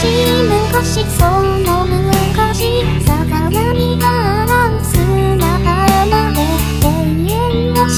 しい。しその昔逆らみがらすなたまで永遠の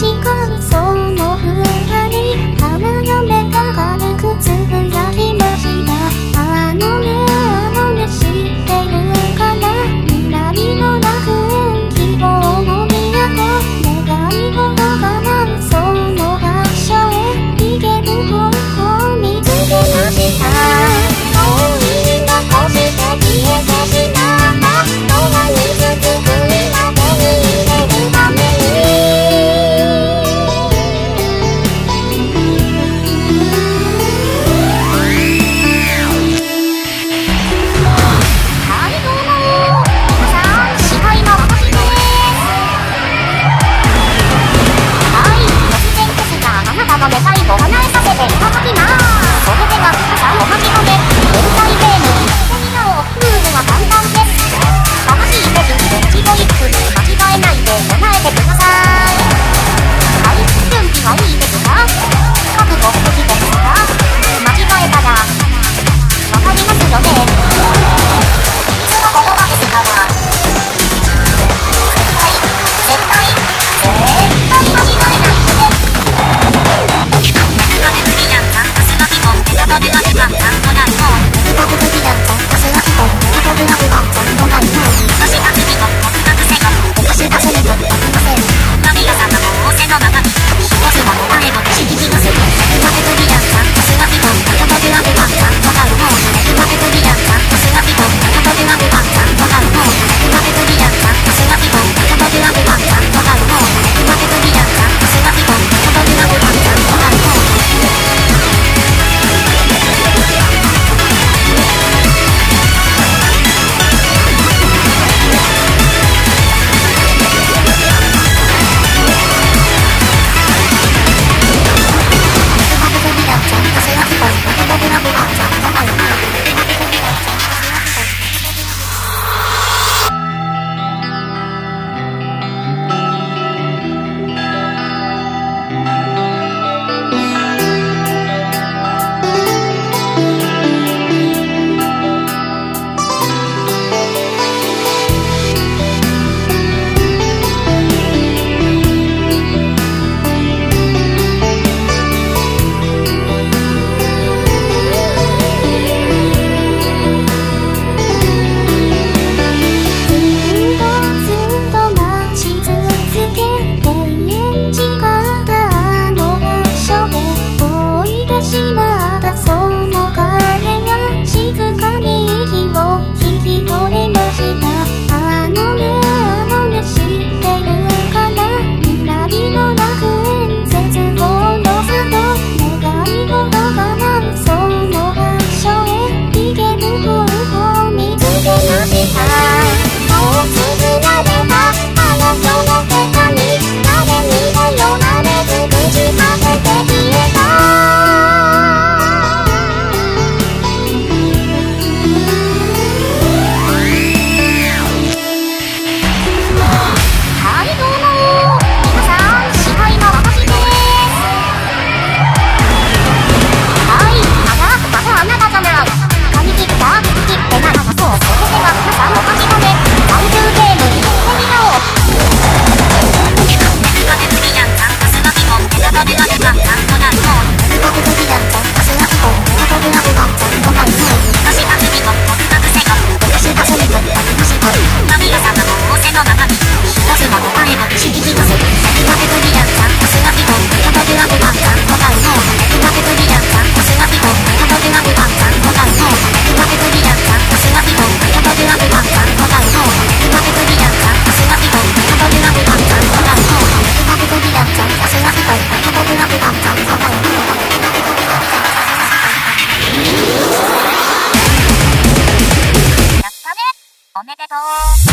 おめでとう。